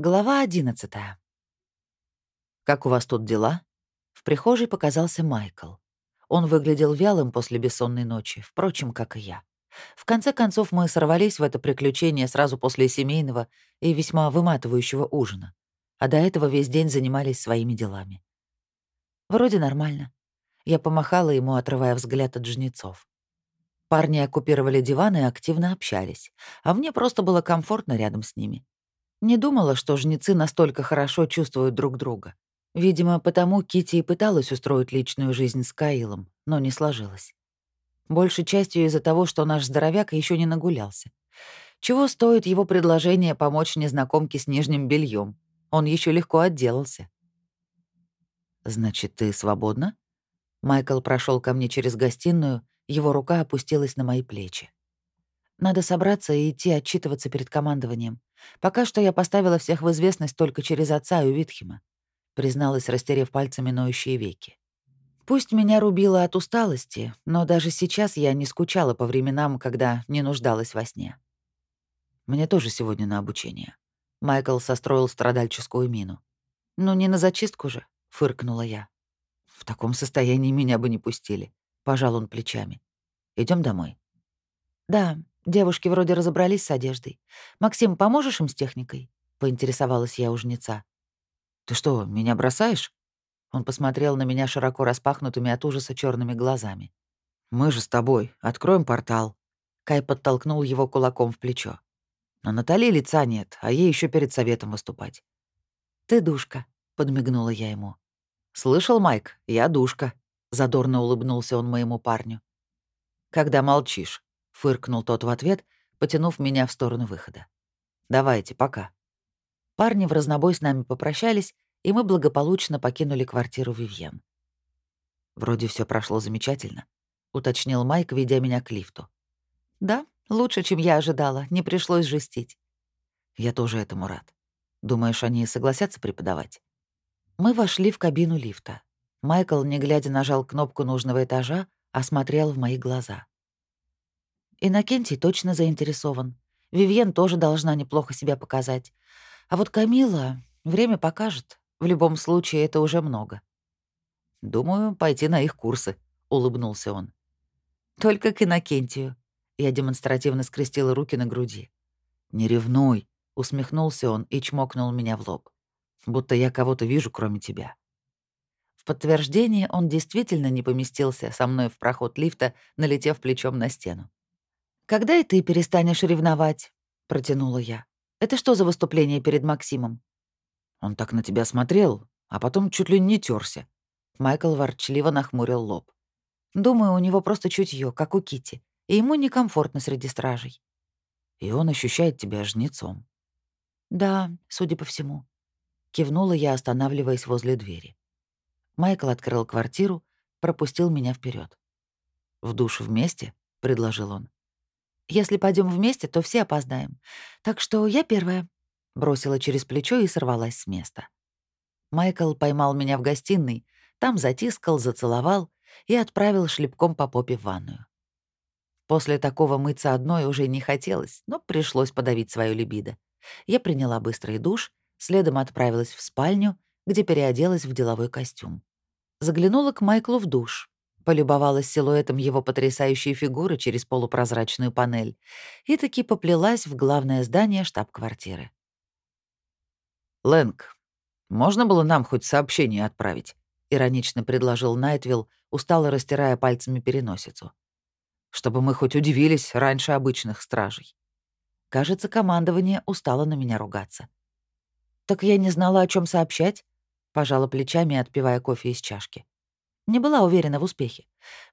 Глава одиннадцатая. «Как у вас тут дела?» В прихожей показался Майкл. Он выглядел вялым после бессонной ночи, впрочем, как и я. В конце концов, мы сорвались в это приключение сразу после семейного и весьма выматывающего ужина, а до этого весь день занимались своими делами. Вроде нормально. Я помахала ему, отрывая взгляд от жнецов. Парни оккупировали диван и активно общались, а мне просто было комфортно рядом с ними. Не думала, что жнецы настолько хорошо чувствуют друг друга. Видимо, потому Кити и пыталась устроить личную жизнь с Каилом, но не сложилось. Большей частью из-за того, что наш здоровяк еще не нагулялся. Чего стоит его предложение помочь незнакомке с нижним бельем? Он еще легко отделался. «Значит, ты свободна?» Майкл прошел ко мне через гостиную, его рука опустилась на мои плечи. Надо собраться и идти отчитываться перед командованием. Пока что я поставила всех в известность только через отца и Витхема, призналась, растерев пальцами ноющие веки. Пусть меня рубило от усталости, но даже сейчас я не скучала по временам, когда не нуждалась во сне. Мне тоже сегодня на обучение. Майкл состроил страдальческую мину. «Ну, не на зачистку же», — фыркнула я. «В таком состоянии меня бы не пустили», — пожал он плечами. Идем домой». «Да, Девушки вроде разобрались с одеждой. «Максим, поможешь им с техникой?» — поинтересовалась я у жнеца. «Ты что, меня бросаешь?» Он посмотрел на меня широко распахнутыми от ужаса черными глазами. «Мы же с тобой. Откроем портал». Кай подтолкнул его кулаком в плечо. «На Натали лица нет, а ей еще перед советом выступать». «Ты душка», — подмигнула я ему. «Слышал, Майк? Я душка», — задорно улыбнулся он моему парню. «Когда молчишь?» Фыркнул тот в ответ, потянув меня в сторону выхода. «Давайте, пока». Парни в разнобой с нами попрощались, и мы благополучно покинули квартиру Вивьен. «Вроде все прошло замечательно», — уточнил Майк, ведя меня к лифту. «Да, лучше, чем я ожидала, не пришлось жестить». «Я тоже этому рад. Думаешь, они согласятся преподавать?» Мы вошли в кабину лифта. Майкл, не глядя, нажал кнопку нужного этажа, осмотрел в мои глаза. Иннокентий точно заинтересован. Вивьен тоже должна неплохо себя показать. А вот Камила время покажет. В любом случае, это уже много. «Думаю, пойти на их курсы», — улыбнулся он. «Только к Иннокентию». Я демонстративно скрестила руки на груди. «Не ревнуй», — усмехнулся он и чмокнул меня в лоб. «Будто я кого-то вижу, кроме тебя». В подтверждение он действительно не поместился со мной в проход лифта, налетев плечом на стену. «Когда и ты перестанешь ревновать?» — протянула я. «Это что за выступление перед Максимом?» Он так на тебя смотрел, а потом чуть ли не терся. Майкл ворчливо нахмурил лоб. «Думаю, у него просто чутье, как у Кити, и ему некомфортно среди стражей». «И он ощущает тебя жнецом». «Да, судя по всему». Кивнула я, останавливаясь возле двери. Майкл открыл квартиру, пропустил меня вперед. «В душ вместе?» — предложил он. Если пойдем вместе, то все опоздаем. Так что я первая», — бросила через плечо и сорвалась с места. Майкл поймал меня в гостиной, там затискал, зацеловал и отправил шлепком по попе в ванную. После такого мыться одной уже не хотелось, но пришлось подавить свою либидо. Я приняла быстрый душ, следом отправилась в спальню, где переоделась в деловой костюм. Заглянула к Майклу в душ, полюбовалась силуэтом его потрясающей фигуры через полупрозрачную панель и таки поплелась в главное здание штаб-квартиры. «Лэнг, можно было нам хоть сообщение отправить?» — иронично предложил Найтвилл, устало растирая пальцами переносицу. «Чтобы мы хоть удивились раньше обычных стражей». Кажется, командование устало на меня ругаться. «Так я не знала, о чем сообщать?» — пожала плечами, отпивая кофе из чашки. Не была уверена в успехе.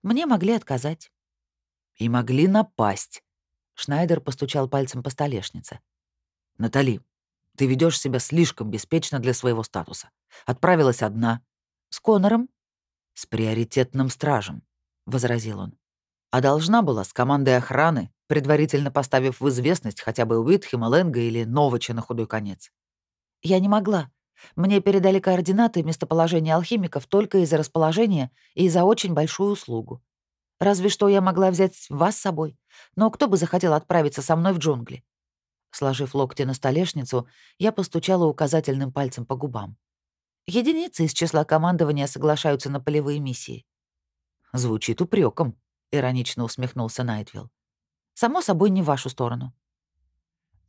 Мне могли отказать. И могли напасть. Шнайдер постучал пальцем по столешнице. «Натали, ты ведешь себя слишком беспечно для своего статуса. Отправилась одна». «С Конором?» «С приоритетным стражем», — возразил он. «А должна была с командой охраны, предварительно поставив в известность хотя бы Уитхема, Лэнга или Новача на худой конец». «Я не могла. Мне передали координаты местоположения алхимиков только из-за расположения и за очень большую услугу. Разве что я могла взять вас с собой, но кто бы захотел отправиться со мной в джунгли? Сложив локти на столешницу, я постучала указательным пальцем по губам. Единицы из числа командования соглашаются на полевые миссии. Звучит упреком, иронично усмехнулся Найтвилл. Само собой, не в вашу сторону.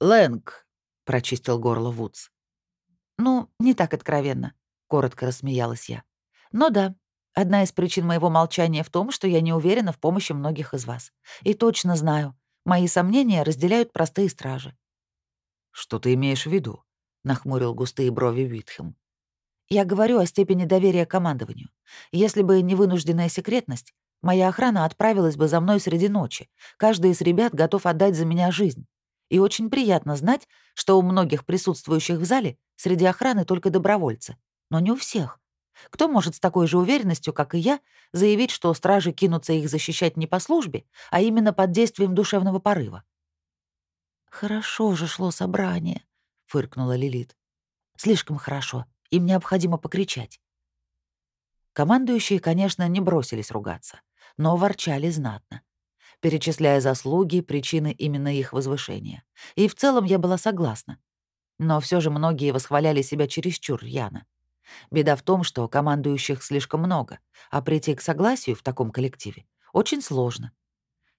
Лэнг, прочистил горло Вудс. Ну, не так откровенно, коротко рассмеялась я. Но да, одна из причин моего молчания в том, что я не уверена в помощи многих из вас. И точно знаю, мои сомнения разделяют простые стражи. Что ты имеешь в виду? нахмурил густые брови Витхем. Я говорю о степени доверия командованию. Если бы не вынужденная секретность, моя охрана отправилась бы за мной среди ночи. Каждый из ребят готов отдать за меня жизнь. И очень приятно знать, что у многих присутствующих в зале среди охраны только добровольцы. Но не у всех. Кто может с такой же уверенностью, как и я, заявить, что стражи кинутся их защищать не по службе, а именно под действием душевного порыва? «Хорошо же шло собрание», — фыркнула Лилит. «Слишком хорошо. Им необходимо покричать. Командующие, конечно, не бросились ругаться, но ворчали знатно, перечисляя заслуги, причины именно их возвышения. И в целом я была согласна. Но все же многие восхваляли себя чересчур рьяно. Беда в том, что командующих слишком много, а прийти к согласию в таком коллективе очень сложно.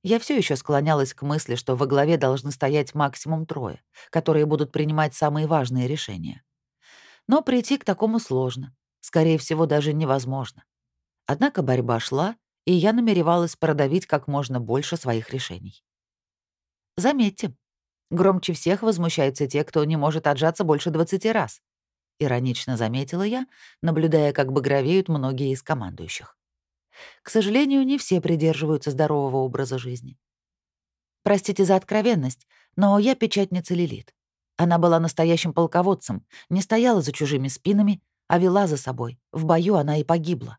Я все еще склонялась к мысли, что во главе должны стоять максимум трое, которые будут принимать самые важные решения. Но прийти к такому сложно. Скорее всего, даже невозможно. Однако борьба шла, и я намеревалась продавить как можно больше своих решений. Заметьте, громче всех возмущаются те, кто не может отжаться больше 20 раз. Иронично заметила я, наблюдая, как багровеют многие из командующих. К сожалению, не все придерживаются здорового образа жизни. Простите за откровенность, но я печатница Лилит. Она была настоящим полководцем, не стояла за чужими спинами, а вела за собой. В бою она и погибла.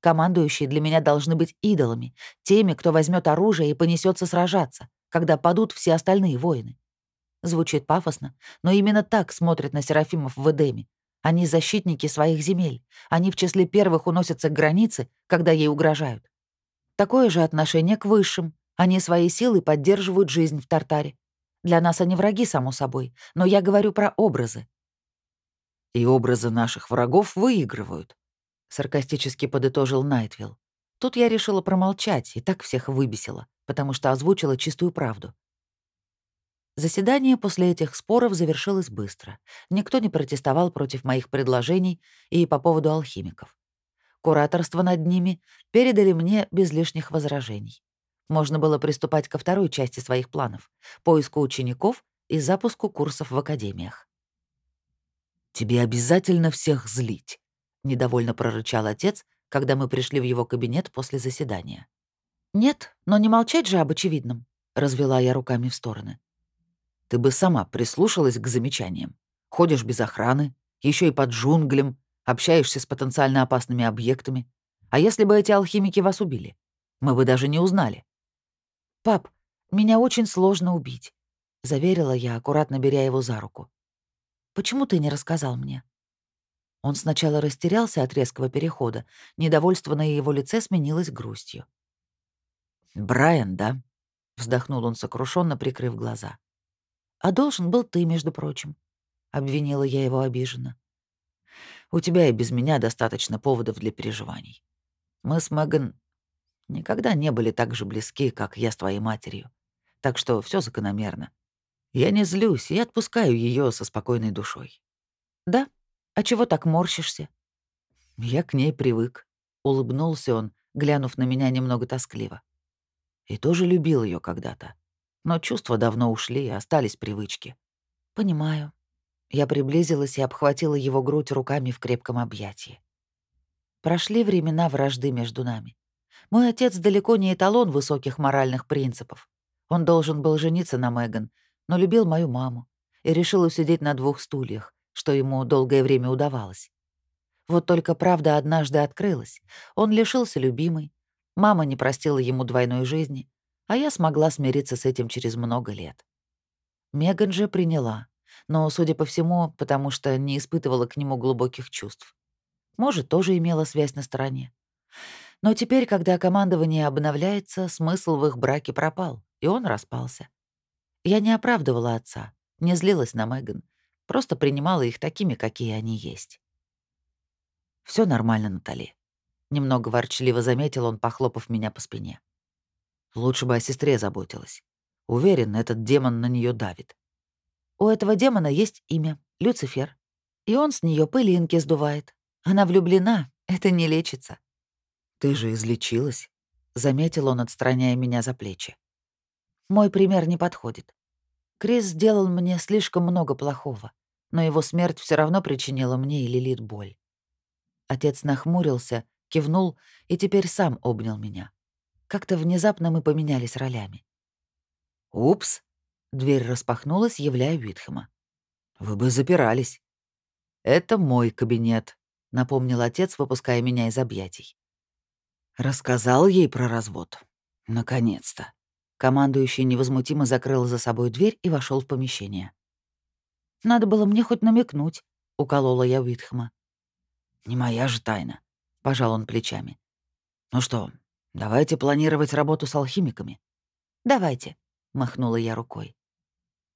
Командующие для меня должны быть идолами, теми, кто возьмет оружие и понесется сражаться, когда падут все остальные воины. Звучит пафосно, но именно так смотрят на Серафимов в Эдеме. Они защитники своих земель. Они в числе первых уносятся к границе, когда ей угрожают. Такое же отношение к высшим. Они своей силой поддерживают жизнь в Тартаре. Для нас они враги, само собой, но я говорю про образы. И образы наших врагов выигрывают, саркастически подытожил Найтвилл. Тут я решила промолчать, и так всех выбесила, потому что озвучила чистую правду. Заседание после этих споров завершилось быстро. Никто не протестовал против моих предложений и по поводу алхимиков. Кураторство над ними передали мне без лишних возражений. Можно было приступать ко второй части своих планов — поиску учеников и запуску курсов в академиях. «Тебе обязательно всех злить», — недовольно прорычал отец, когда мы пришли в его кабинет после заседания. «Нет, но не молчать же об очевидном», — развела я руками в стороны. «Ты бы сама прислушалась к замечаниям. Ходишь без охраны, еще и под джунглем, общаешься с потенциально опасными объектами. А если бы эти алхимики вас убили? Мы бы даже не узнали. «Пап, меня очень сложно убить», — заверила я, аккуратно беря его за руку. «Почему ты не рассказал мне?» Он сначала растерялся от резкого перехода, недовольство на его лице сменилось грустью. «Брайан, да?» — вздохнул он сокрушенно, прикрыв глаза. «А должен был ты, между прочим», — обвинила я его обиженно. «У тебя и без меня достаточно поводов для переживаний. Мы с Меган никогда не были так же близки, как я с твоей матерью. Так что все закономерно. Я не злюсь и отпускаю ее со спокойной душой. Да? А чего так морщишься? Я к ней привык. Улыбнулся он, глянув на меня немного тоскливо. И тоже любил ее когда-то. Но чувства давно ушли, и остались привычки. Понимаю. Я приблизилась и обхватила его грудь руками в крепком объятии. Прошли времена вражды между нами. Мой отец далеко не эталон высоких моральных принципов. Он должен был жениться на Меган, но любил мою маму и решил усидеть на двух стульях, что ему долгое время удавалось. Вот только правда однажды открылась. Он лишился любимой, мама не простила ему двойной жизни, а я смогла смириться с этим через много лет. Меган же приняла, но, судя по всему, потому что не испытывала к нему глубоких чувств. Может, тоже имела связь на стороне. Но теперь, когда командование обновляется, смысл в их браке пропал, и он распался. Я не оправдывала отца, Не злилась на Меган. Просто принимала их такими, какие они есть. Все нормально, Натали. Немного ворчливо заметил он, похлопав меня по спине. Лучше бы о сестре заботилась. Уверен, этот демон на нее давит. У этого демона есть имя — Люцифер. И он с нее пылинки сдувает. Она влюблена, это не лечится. Ты же излечилась, — заметил он, отстраняя меня за плечи. Мой пример не подходит. Крис сделал мне слишком много плохого, но его смерть все равно причинила мне и Лилит боль. Отец нахмурился, кивнул и теперь сам обнял меня. Как-то внезапно мы поменялись ролями. «Упс!» — дверь распахнулась, являя Уитхэма. «Вы бы запирались». «Это мой кабинет», — напомнил отец, выпуская меня из объятий. Рассказал ей про развод. Наконец-то. Командующий невозмутимо закрыл за собой дверь и вошел в помещение. «Надо было мне хоть намекнуть», — уколола я Уитхэма. «Не моя же тайна», — пожал он плечами. «Ну что, давайте планировать работу с алхимиками». «Давайте», — махнула я рукой.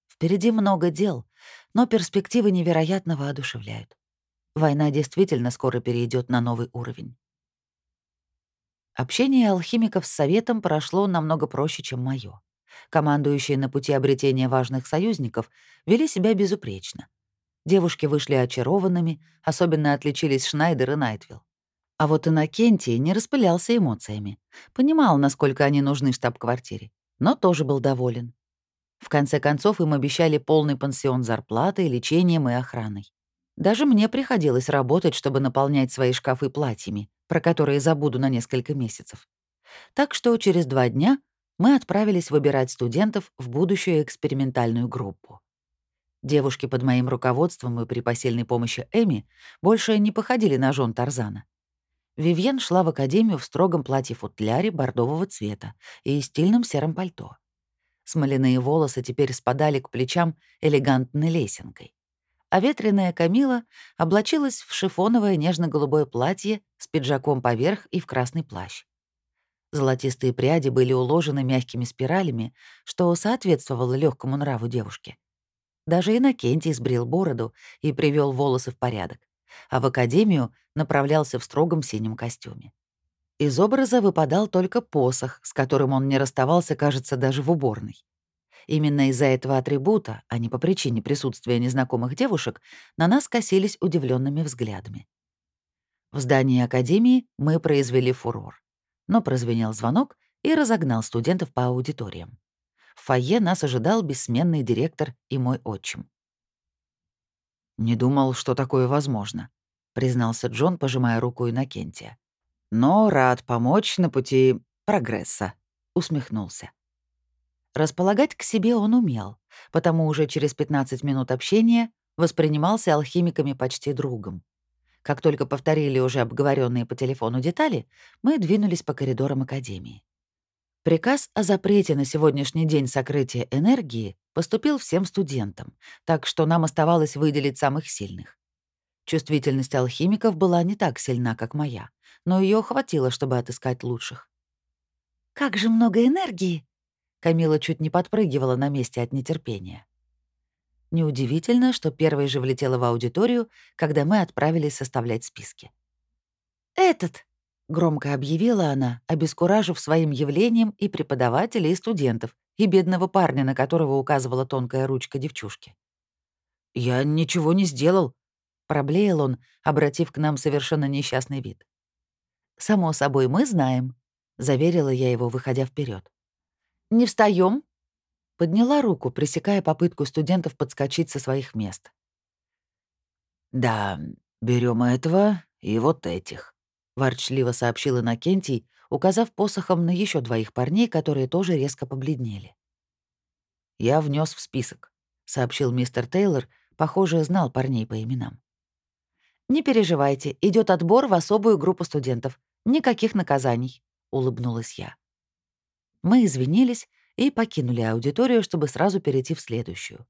Впереди много дел, но перспективы невероятно воодушевляют. Война действительно скоро перейдет на новый уровень. Общение алхимиков с Советом прошло намного проще, чем мое. Командующие на пути обретения важных союзников вели себя безупречно. Девушки вышли очарованными, особенно отличились Шнайдер и Найтвилл. А вот Иннокентий не распылялся эмоциями. Понимал, насколько они нужны штаб-квартире, но тоже был доволен. В конце концов, им обещали полный пансион зарплатой, лечением и охраной. Даже мне приходилось работать, чтобы наполнять свои шкафы платьями, про которые забуду на несколько месяцев. Так что через два дня мы отправились выбирать студентов в будущую экспериментальную группу. Девушки под моим руководством и при посильной помощи Эми больше не походили на жен Тарзана. Вивьен шла в академию в строгом платье-футляре бордового цвета и стильном сером пальто. Смоляные волосы теперь спадали к плечам элегантной лесенкой а ветреная Камила облачилась в шифоновое нежно-голубое платье с пиджаком поверх и в красный плащ. Золотистые пряди были уложены мягкими спиралями, что соответствовало легкому нраву девушки. Даже Иннокентий сбрил бороду и привел волосы в порядок, а в академию направлялся в строгом синем костюме. Из образа выпадал только посох, с которым он не расставался, кажется, даже в уборной. Именно из-за этого атрибута, а не по причине присутствия незнакомых девушек, на нас косились удивленными взглядами. В здании Академии мы произвели фурор. Но прозвенел звонок и разогнал студентов по аудиториям. В фойе нас ожидал бессменный директор и мой отчим. «Не думал, что такое возможно», — признался Джон, пожимая руку Иннокентия. «Но рад помочь на пути прогресса», — усмехнулся. Располагать к себе он умел, потому уже через 15 минут общения воспринимался алхимиками почти другом. Как только повторили уже обговоренные по телефону детали, мы двинулись по коридорам Академии. Приказ о запрете на сегодняшний день сокрытия энергии поступил всем студентам, так что нам оставалось выделить самых сильных. Чувствительность алхимиков была не так сильна, как моя, но ее хватило, чтобы отыскать лучших. «Как же много энергии!» Камила чуть не подпрыгивала на месте от нетерпения. Неудивительно, что первой же влетела в аудиторию, когда мы отправились составлять списки. «Этот!» — громко объявила она, обескуражив своим явлением и преподавателей, и студентов, и бедного парня, на которого указывала тонкая ручка девчушки. «Я ничего не сделал», — проблеял он, обратив к нам совершенно несчастный вид. «Само собой, мы знаем», — заверила я его, выходя вперед. Не встаем? Подняла руку, пресекая попытку студентов подскочить со своих мест. «Да, берем этого и вот этих», — ворчливо сообщил Иннокентий, указав посохом на еще двоих парней, которые тоже резко побледнели. «Я внес в список», — сообщил мистер Тейлор, похоже, знал парней по именам. «Не переживайте, идет отбор в особую группу студентов. Никаких наказаний», — улыбнулась я. Мы извинились и покинули аудиторию, чтобы сразу перейти в следующую.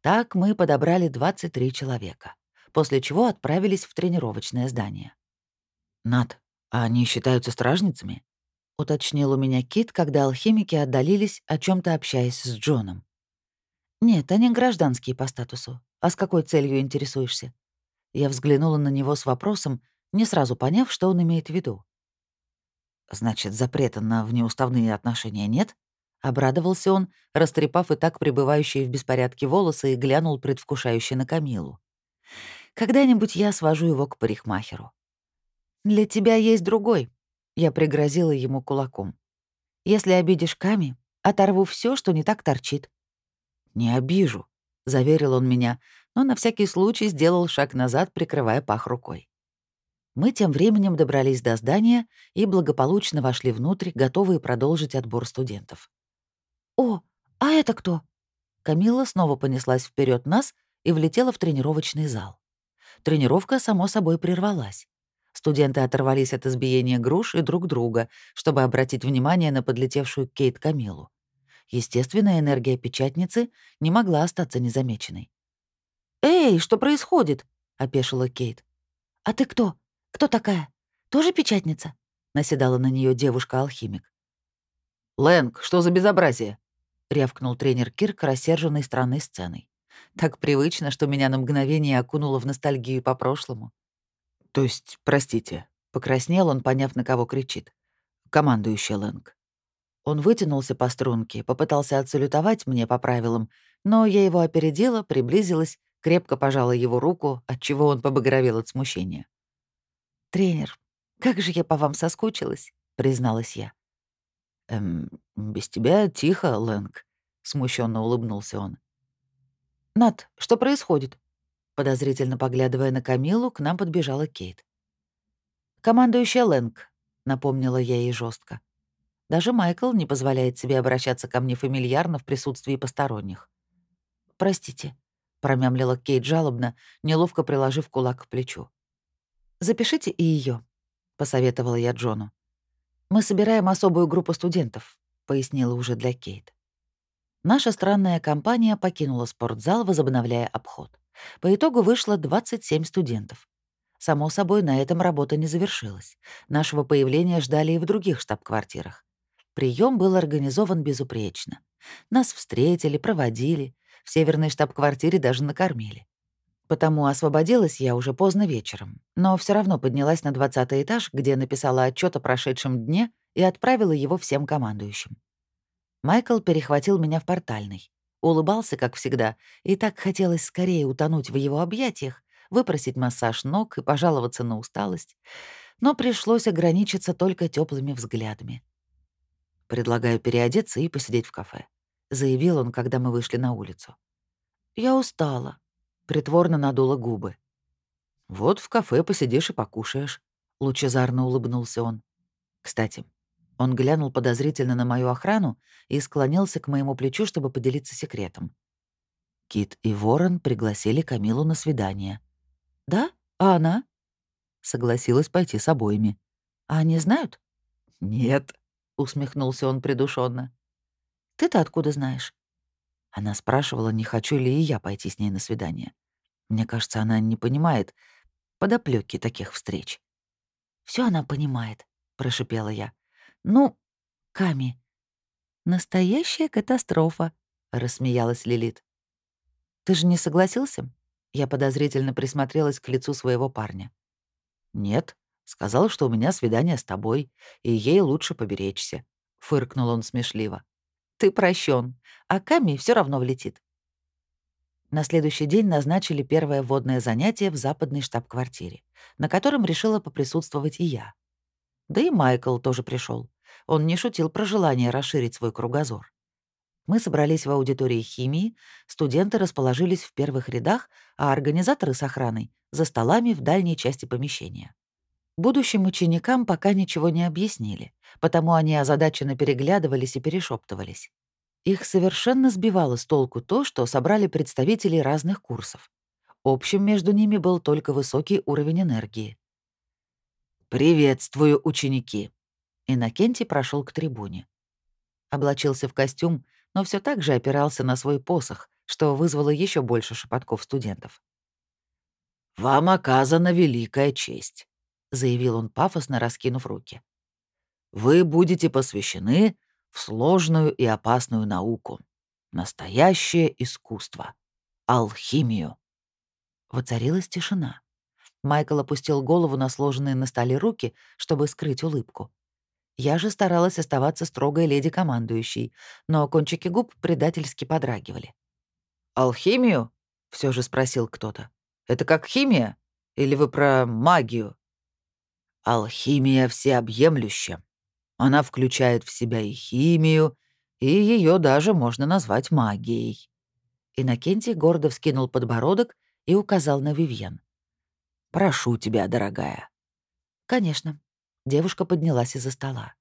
Так мы подобрали 23 человека, после чего отправились в тренировочное здание. «Над, а они считаются стражницами?» — уточнил у меня Кит, когда алхимики отдалились, о чем то общаясь с Джоном. Нет, они гражданские по статусу. А с какой целью интересуешься? Я взглянула на него с вопросом, не сразу поняв, что он имеет в виду. «Значит, запрета на внеуставные отношения нет?» Обрадовался он, растрепав и так пребывающие в беспорядке волосы, и глянул предвкушающе на Камилу. «Когда-нибудь я свожу его к парикмахеру». «Для тебя есть другой», — я пригрозила ему кулаком. «Если обидишь Ками, оторву все, что не так торчит». «Не обижу», — заверил он меня, но на всякий случай сделал шаг назад, прикрывая пах рукой. Мы тем временем добрались до здания и благополучно вошли внутрь, готовые продолжить отбор студентов. «О, а это кто?» Камила снова понеслась вперед нас и влетела в тренировочный зал. Тренировка, само собой, прервалась. Студенты оторвались от избиения груш и друг друга, чтобы обратить внимание на подлетевшую Кейт Камилу. Естественная энергия печатницы не могла остаться незамеченной. «Эй, что происходит?» — опешила Кейт. «А ты кто? Кто такая? Тоже печатница?» — наседала на нее девушка-алхимик. «Лэнг, что за безобразие?» — рявкнул тренер Кирк, рассерженный странной сценой. Так привычно, что меня на мгновение окунуло в ностальгию по прошлому. «То есть, простите», — покраснел он, поняв, на кого кричит. «Командующий Лэнг». Он вытянулся по струнке, попытался отсалютовать мне по правилам, но я его опередила, приблизилась крепко пожала его руку, отчего он побагровел от смущения. «Тренер, как же я по вам соскучилась», — призналась я. «Эм, без тебя тихо, Лэнг», — смущенно улыбнулся он. «Над, что происходит?» Подозрительно поглядывая на Камилу, к нам подбежала Кейт. «Командующая Лэнг», — напомнила я ей жестко. Даже Майкл не позволяет себе обращаться ко мне фамильярно в присутствии посторонних. «Простите», промямлила Кейт жалобно, неловко приложив кулак к плечу. «Запишите и ее, посоветовала я Джону. «Мы собираем особую группу студентов», — пояснила уже для Кейт. Наша странная компания покинула спортзал, возобновляя обход. По итогу вышло 27 студентов. Само собой, на этом работа не завершилась. Нашего появления ждали и в других штаб-квартирах. Прием был организован безупречно. Нас встретили, проводили, в северной штаб-квартире даже накормили. Потому освободилась я уже поздно вечером, но все равно поднялась на двадцатый этаж, где написала отчет о прошедшем дне и отправила его всем командующим. Майкл перехватил меня в портальной. Улыбался, как всегда, и так хотелось скорее утонуть в его объятиях, выпросить массаж ног и пожаловаться на усталость, но пришлось ограничиться только теплыми взглядами. Предлагаю переодеться и посидеть в кафе. — заявил он, когда мы вышли на улицу. «Я устала», — притворно надула губы. «Вот в кафе посидишь и покушаешь», — лучезарно улыбнулся он. «Кстати, он глянул подозрительно на мою охрану и склонился к моему плечу, чтобы поделиться секретом. Кит и Ворон пригласили Камилу на свидание. «Да? А она?» Согласилась пойти с обоими. «А они знают?» «Нет», — усмехнулся он придушенно. Ты-то откуда знаешь?» Она спрашивала, не хочу ли и я пойти с ней на свидание. Мне кажется, она не понимает подоплёки таких встреч. Все она понимает», — прошипела я. «Ну, Ками, настоящая катастрофа», — рассмеялась Лилит. «Ты же не согласился?» Я подозрительно присмотрелась к лицу своего парня. «Нет», — сказал, что у меня свидание с тобой, и ей лучше поберечься», — фыркнул он смешливо. Ты прощен, а Ками все равно влетит. На следующий день назначили первое водное занятие в западной штаб-квартире, на котором решила поприсутствовать и я. Да и Майкл тоже пришел. Он не шутил про желание расширить свой кругозор. Мы собрались в аудитории химии, студенты расположились в первых рядах, а организаторы с охраной — за столами в дальней части помещения. Будущим ученикам пока ничего не объяснили, потому они озадаченно переглядывались и перешептывались. Их совершенно сбивало с толку то, что собрали представители разных курсов. Общим между ними был только высокий уровень энергии. «Приветствую, ученики!» Иннокентий прошел к трибуне. Облачился в костюм, но все так же опирался на свой посох, что вызвало еще больше шепотков студентов. «Вам оказана великая честь. — заявил он пафосно, раскинув руки. «Вы будете посвящены в сложную и опасную науку. Настоящее искусство. Алхимию. Воцарилась тишина. Майкл опустил голову на сложенные на столе руки, чтобы скрыть улыбку. Я же старалась оставаться строгой леди командующей, но кончики губ предательски подрагивали. «Алхимию?» — все же спросил кто-то. «Это как химия? Или вы про магию?» «Алхимия всеобъемлющая. Она включает в себя и химию, и ее даже можно назвать магией». Иннокентий гордо вскинул подбородок и указал на Вивьен. «Прошу тебя, дорогая». «Конечно». Девушка поднялась из-за стола.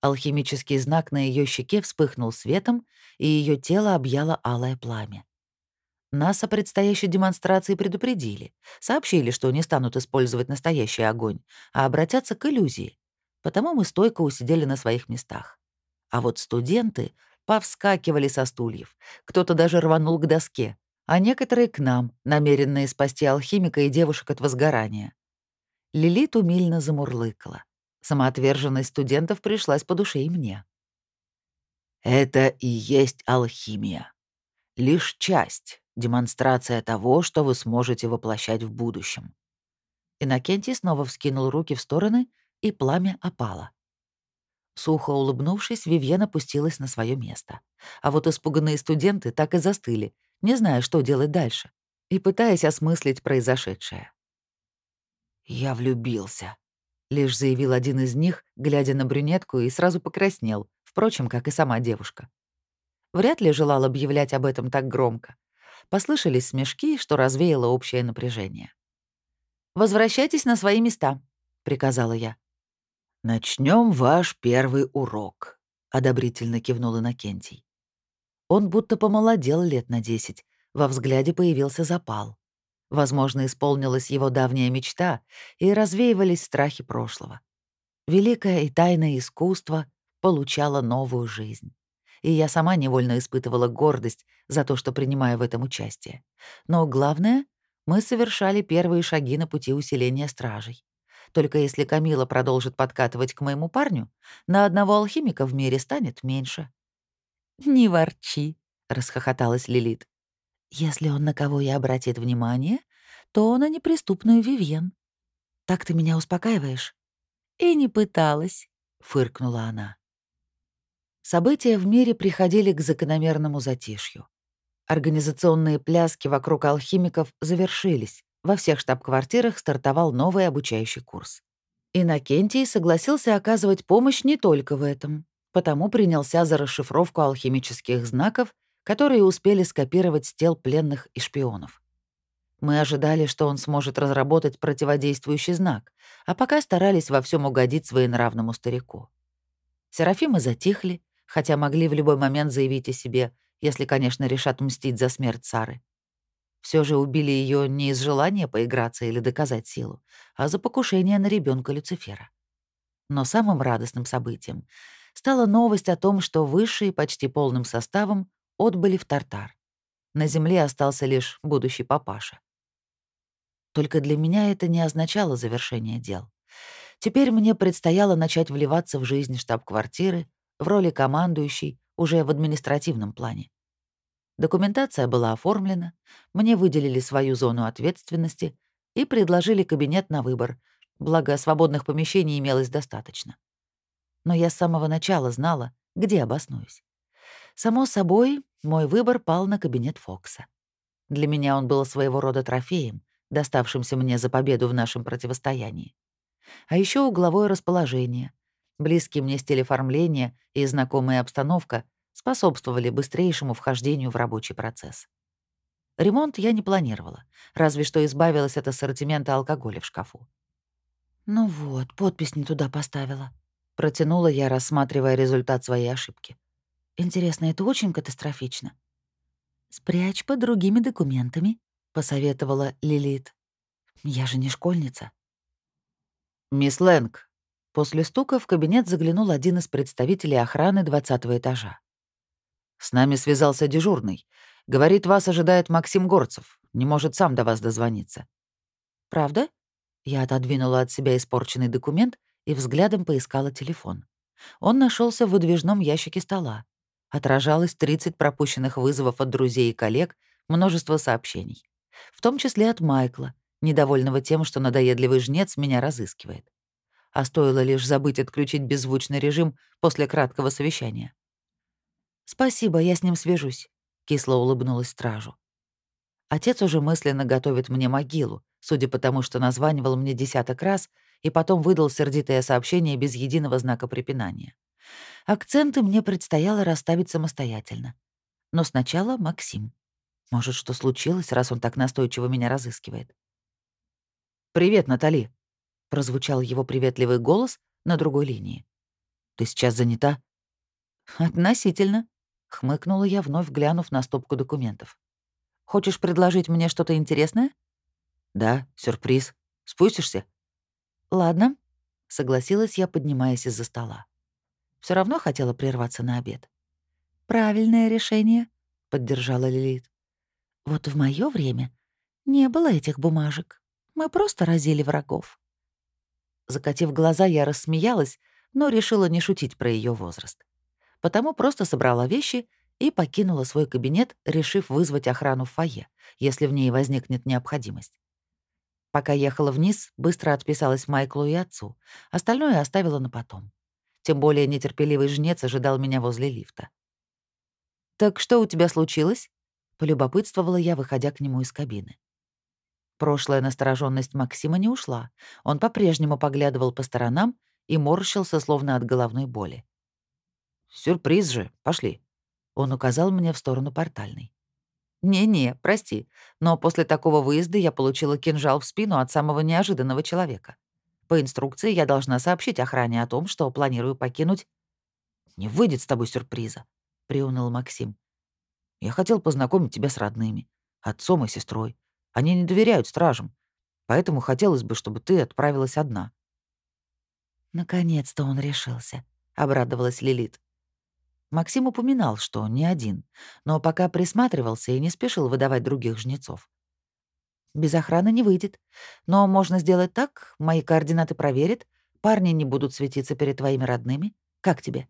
Алхимический знак на ее щеке вспыхнул светом, и ее тело объяло алое пламя. Нас о предстоящей демонстрации предупредили, сообщили, что не станут использовать настоящий огонь, а обратятся к иллюзии. Потому мы стойко усидели на своих местах. А вот студенты повскакивали со стульев, кто-то даже рванул к доске, а некоторые к нам, намеренные спасти алхимика и девушек от возгорания. Лилит умильно замурлыкала. Самоотверженность студентов пришлась по душе и мне. «Это и есть алхимия. Лишь часть, демонстрация того, что вы сможете воплощать в будущем». Иннокентий снова вскинул руки в стороны, и пламя опало. Сухо улыбнувшись, Вивьен опустилась на свое место. А вот испуганные студенты так и застыли, не зная, что делать дальше, и пытаясь осмыслить произошедшее. «Я влюбился», — лишь заявил один из них, глядя на брюнетку, и сразу покраснел, впрочем, как и сама девушка. Вряд ли желал объявлять об этом так громко. Послышались смешки, что развеяло общее напряжение. «Возвращайтесь на свои места», — приказала я. Начнем ваш первый урок», — одобрительно кивнул Иннокентий. Он будто помолодел лет на десять, во взгляде появился запал. Возможно, исполнилась его давняя мечта, и развеивались страхи прошлого. Великое и тайное искусство получало новую жизнь. И я сама невольно испытывала гордость за то, что принимаю в этом участие. Но главное, мы совершали первые шаги на пути усиления стражей. Только если Камила продолжит подкатывать к моему парню, на одного алхимика в мире станет меньше. «Не ворчи», — расхохоталась Лилит. «Если он на кого и обратит внимание, то на неприступную Вивьен. Так ты меня успокаиваешь?» «И не пыталась», — фыркнула она. События в мире приходили к закономерному затишью. Организационные пляски вокруг алхимиков завершились. Во всех штаб-квартирах стартовал новый обучающий курс. Иннокентий согласился оказывать помощь не только в этом потому принялся за расшифровку алхимических знаков, которые успели скопировать с тел пленных и шпионов. Мы ожидали, что он сможет разработать противодействующий знак, а пока старались во всем угодить своенравному старику. Серафимы затихли, хотя могли в любой момент заявить о себе, если, конечно, решат мстить за смерть Сары. Все же убили ее не из желания поиграться или доказать силу, а за покушение на ребенка Люцифера. Но самым радостным событием стала новость о том, что высшие почти полным составом отбыли в Тартар. На земле остался лишь будущий папаша. Только для меня это не означало завершение дел. Теперь мне предстояло начать вливаться в жизнь штаб-квартиры в роли командующей уже в административном плане. Документация была оформлена, мне выделили свою зону ответственности и предложили кабинет на выбор, благо свободных помещений имелось достаточно но я с самого начала знала, где обоснуюсь. Само собой, мой выбор пал на кабинет Фокса. Для меня он был своего рода трофеем, доставшимся мне за победу в нашем противостоянии. А еще угловое расположение, близкий мне стиль оформления и знакомая обстановка способствовали быстрейшему вхождению в рабочий процесс. Ремонт я не планировала, разве что избавилась от ассортимента алкоголя в шкафу. Ну вот, подпись не туда поставила. Протянула я, рассматривая результат своей ошибки. Интересно, это очень катастрофично. «Спрячь под другими документами», — посоветовала Лилит. «Я же не школьница». «Мисс Лэнг». После стука в кабинет заглянул один из представителей охраны двадцатого этажа. «С нами связался дежурный. Говорит, вас ожидает Максим Горцев. Не может сам до вас дозвониться». «Правда?» Я отодвинула от себя испорченный документ и взглядом поискала телефон. Он нашелся в выдвижном ящике стола. Отражалось 30 пропущенных вызовов от друзей и коллег, множество сообщений. В том числе от Майкла, недовольного тем, что надоедливый жнец меня разыскивает. А стоило лишь забыть отключить беззвучный режим после краткого совещания. «Спасибо, я с ним свяжусь», — кисло улыбнулась стражу. Отец уже мысленно готовит мне могилу, судя по тому, что названивал мне десяток раз и потом выдал сердитое сообщение без единого знака препинания. Акценты мне предстояло расставить самостоятельно. Но сначала Максим. Может, что случилось, раз он так настойчиво меня разыскивает? «Привет, Натали», — прозвучал его приветливый голос на другой линии. «Ты сейчас занята?» «Относительно», — хмыкнула я, вновь глянув на стопку документов. «Хочешь предложить мне что-то интересное?» «Да, сюрприз. Спустишься?» «Ладно», — согласилась я, поднимаясь из-за стола. Все равно хотела прерваться на обед. «Правильное решение», — поддержала Лилит. «Вот в мое время не было этих бумажек. Мы просто разили врагов». Закатив глаза, я рассмеялась, но решила не шутить про ее возраст. Потому просто собрала вещи и покинула свой кабинет, решив вызвать охрану в фойе, если в ней возникнет необходимость. Пока ехала вниз, быстро отписалась Майклу и отцу. Остальное оставила на потом. Тем более нетерпеливый жнец ожидал меня возле лифта. «Так что у тебя случилось?» — полюбопытствовала я, выходя к нему из кабины. Прошлая настороженность Максима не ушла. Он по-прежнему поглядывал по сторонам и морщился, словно от головной боли. «Сюрприз же, пошли», — он указал мне в сторону портальной. «Не-не, прости, но после такого выезда я получила кинжал в спину от самого неожиданного человека. По инструкции я должна сообщить охране о том, что планирую покинуть...» «Не выйдет с тобой сюрприза», — приуныл Максим. «Я хотел познакомить тебя с родными, отцом и сестрой. Они не доверяют стражам, поэтому хотелось бы, чтобы ты отправилась одна». «Наконец-то он решился», — обрадовалась Лилит. Максим упоминал, что не один, но пока присматривался и не спешил выдавать других жнецов. «Без охраны не выйдет. Но можно сделать так, мои координаты проверят, парни не будут светиться перед твоими родными. Как тебе?»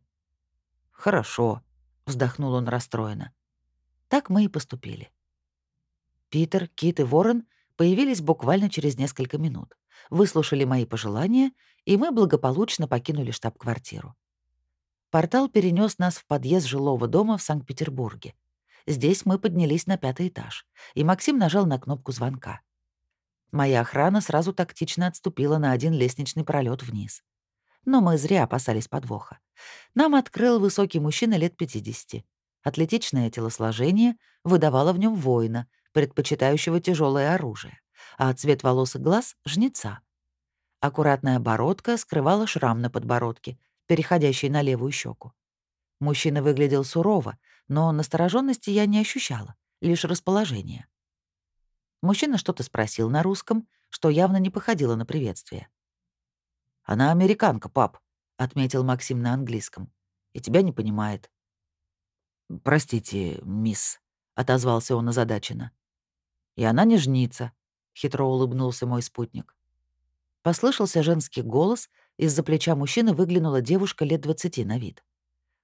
«Хорошо», — вздохнул он расстроенно. Так мы и поступили. Питер, Кит и Ворон появились буквально через несколько минут, выслушали мои пожелания, и мы благополучно покинули штаб-квартиру. Портал перенес нас в подъезд жилого дома в Санкт-Петербурге. Здесь мы поднялись на пятый этаж, и Максим нажал на кнопку звонка. Моя охрана сразу тактично отступила на один лестничный пролет вниз. Но мы зря опасались подвоха. Нам открыл высокий мужчина лет 50. Атлетичное телосложение выдавало в нем воина, предпочитающего тяжелое оружие, а цвет волос и глаз — жнеца. Аккуратная бородка скрывала шрам на подбородке, переходящий на левую щеку. Мужчина выглядел сурово, но настороженности я не ощущала, лишь расположение. Мужчина что-то спросил на русском, что явно не походило на приветствие. «Она американка, пап», — отметил Максим на английском. «И тебя не понимает». «Простите, мисс», — отозвался он озадаченно. «И она не жнится», — хитро улыбнулся мой спутник. Послышался женский голос, из-за плеча мужчины выглянула девушка лет двадцати на вид.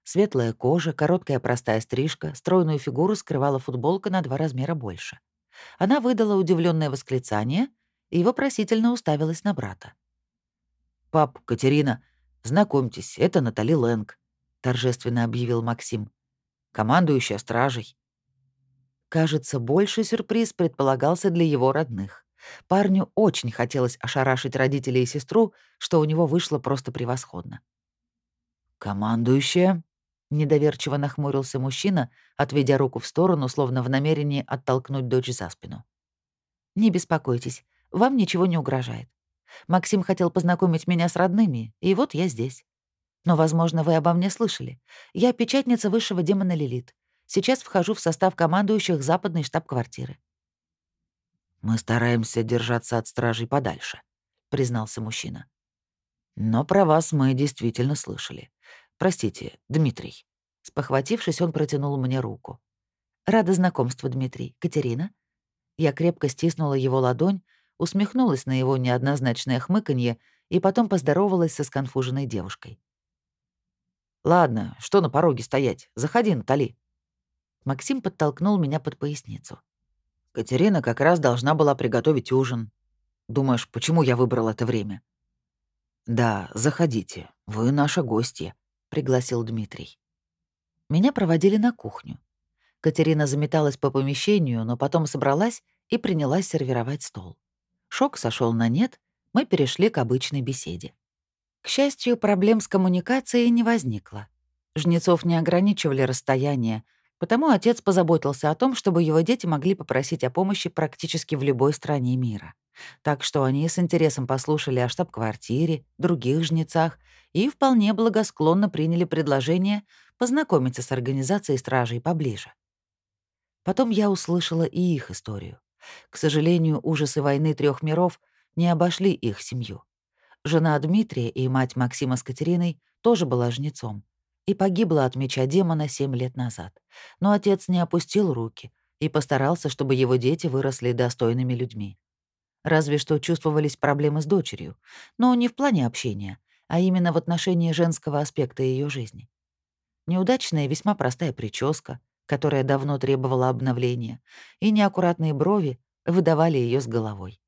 Светлая кожа, короткая простая стрижка, стройную фигуру скрывала футболка на два размера больше. Она выдала удивленное восклицание и вопросительно уставилась на брата. «Пап, Катерина, знакомьтесь, это Натали Лэнг», — торжественно объявил Максим. «Командующая стражей». Кажется, больший сюрприз предполагался для его родных. Парню очень хотелось ошарашить родителей и сестру, что у него вышло просто превосходно. «Командующая?» — недоверчиво нахмурился мужчина, отведя руку в сторону, словно в намерении оттолкнуть дочь за спину. «Не беспокойтесь, вам ничего не угрожает. Максим хотел познакомить меня с родными, и вот я здесь. Но, возможно, вы обо мне слышали. Я печатница высшего демона Лилит. Сейчас вхожу в состав командующих западной штаб-квартиры. «Мы стараемся держаться от стражей подальше», — признался мужчина. «Но про вас мы действительно слышали. Простите, Дмитрий». Спохватившись, он протянул мне руку. «Рада знакомству, Дмитрий. Катерина?» Я крепко стиснула его ладонь, усмехнулась на его неоднозначное хмыканье и потом поздоровалась со сконфуженной девушкой. Ладно, что на пороге стоять? Заходи, Натали. Максим подтолкнул меня под поясницу. Катерина как раз должна была приготовить ужин. Думаешь, почему я выбрал это время? Да, заходите. Вы наша гостья, пригласил Дмитрий. Меня проводили на кухню. Катерина заметалась по помещению, но потом собралась и принялась сервировать стол. Шок сошел на нет, мы перешли к обычной беседе. К счастью, проблем с коммуникацией не возникло. Жнецов не ограничивали расстояние, потому отец позаботился о том, чтобы его дети могли попросить о помощи практически в любой стране мира. Так что они с интересом послушали о штаб-квартире, других жнецах и вполне благосклонно приняли предложение познакомиться с организацией стражей поближе. Потом я услышала и их историю. К сожалению, ужасы войны трех миров не обошли их семью. Жена Дмитрия и мать Максима с Катериной тоже была жнецом и погибла от меча демона семь лет назад. Но отец не опустил руки и постарался, чтобы его дети выросли достойными людьми. Разве что чувствовались проблемы с дочерью, но не в плане общения, а именно в отношении женского аспекта ее жизни. Неудачная весьма простая прическа, которая давно требовала обновления, и неаккуратные брови выдавали ее с головой.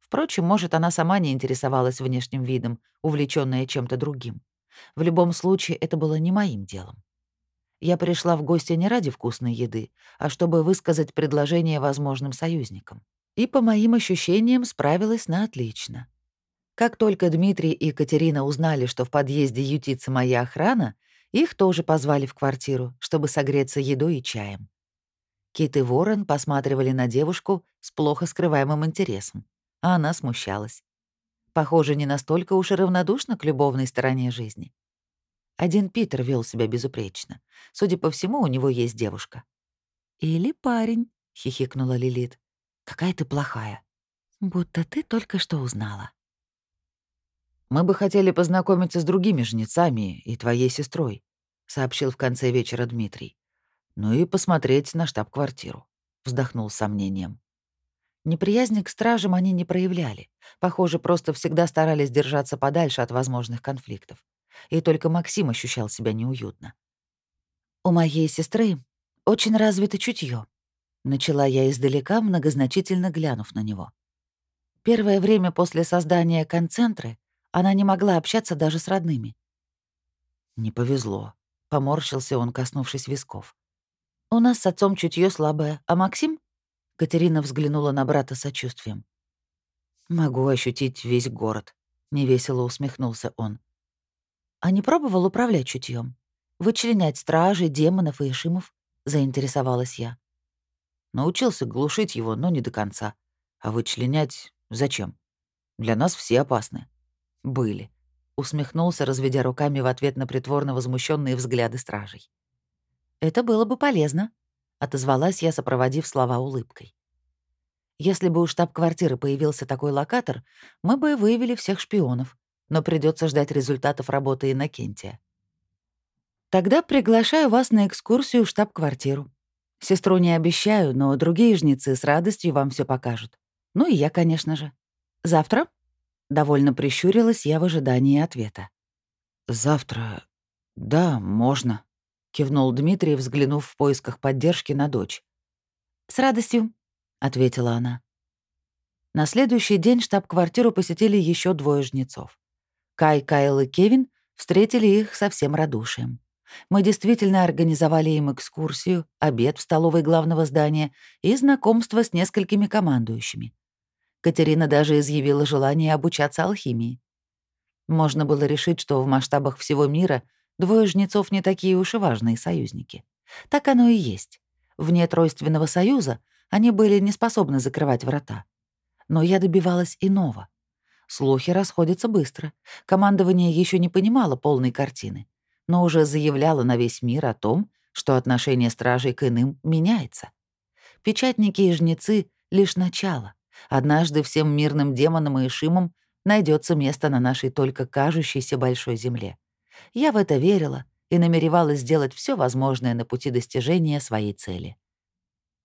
Впрочем, может, она сама не интересовалась внешним видом, увлечённая чем-то другим. В любом случае, это было не моим делом. Я пришла в гости не ради вкусной еды, а чтобы высказать предложение возможным союзникам. И, по моим ощущениям, справилась на отлично. Как только Дмитрий и Катерина узнали, что в подъезде ютится моя охрана, их тоже позвали в квартиру, чтобы согреться едой и чаем. Кит и Ворон посматривали на девушку с плохо скрываемым интересом а она смущалась. Похоже, не настолько уж и равнодушна к любовной стороне жизни. Один Питер вел себя безупречно. Судя по всему, у него есть девушка. «Или парень», — хихикнула Лилит. «Какая ты плохая. Будто ты только что узнала». «Мы бы хотели познакомиться с другими жнецами и твоей сестрой», — сообщил в конце вечера Дмитрий. «Ну и посмотреть на штаб-квартиру», — вздохнул с сомнением. Неприязнь к стражам они не проявляли. Похоже, просто всегда старались держаться подальше от возможных конфликтов. И только Максим ощущал себя неуютно. «У моей сестры очень развито чутье. Начала я издалека, многозначительно глянув на него. Первое время после создания концентры она не могла общаться даже с родными. «Не повезло», — поморщился он, коснувшись висков. «У нас с отцом чутье слабое, а Максим Катерина взглянула на брата сочувствием. «Могу ощутить весь город», — невесело усмехнулся он. «А не пробовал управлять чутьем? Вычленять стражей, демонов и ишимов?» — заинтересовалась я. Научился глушить его, но не до конца. А вычленять зачем? Для нас все опасны. Были. Усмехнулся, разведя руками в ответ на притворно возмущенные взгляды стражей. Это было бы полезно, отозвалась я, сопроводив слова улыбкой. Если бы у штаб-квартиры появился такой локатор, мы бы выявили всех шпионов, но придется ждать результатов работы Иннокентия. Тогда приглашаю вас на экскурсию в штаб-квартиру. Сестру не обещаю, но другие жнецы с радостью вам все покажут. Ну и я, конечно же. Завтра? Довольно прищурилась я в ожидании ответа. Завтра... Да, можно кивнул Дмитрий, взглянув в поисках поддержки на дочь. С радостью, ответила она. На следующий день штаб-квартиру посетили еще двое жнецов. Кай, Кайл и Кевин встретили их со всем радушием. Мы действительно организовали им экскурсию, обед в столовой главного здания и знакомство с несколькими командующими. Катерина даже изъявила желание обучаться алхимии. Можно было решить, что в масштабах всего мира — Двое жнецов не такие уж и важные союзники. Так оно и есть. Вне тройственного союза они были не способны закрывать врата. Но я добивалась иного. Слухи расходятся быстро. Командование еще не понимало полной картины, но уже заявляло на весь мир о том, что отношение стражей к иным меняется. Печатники и жнецы — лишь начало. Однажды всем мирным демонам и шимам найдется место на нашей только кажущейся большой земле. Я в это верила и намеревалась сделать все возможное на пути достижения своей цели.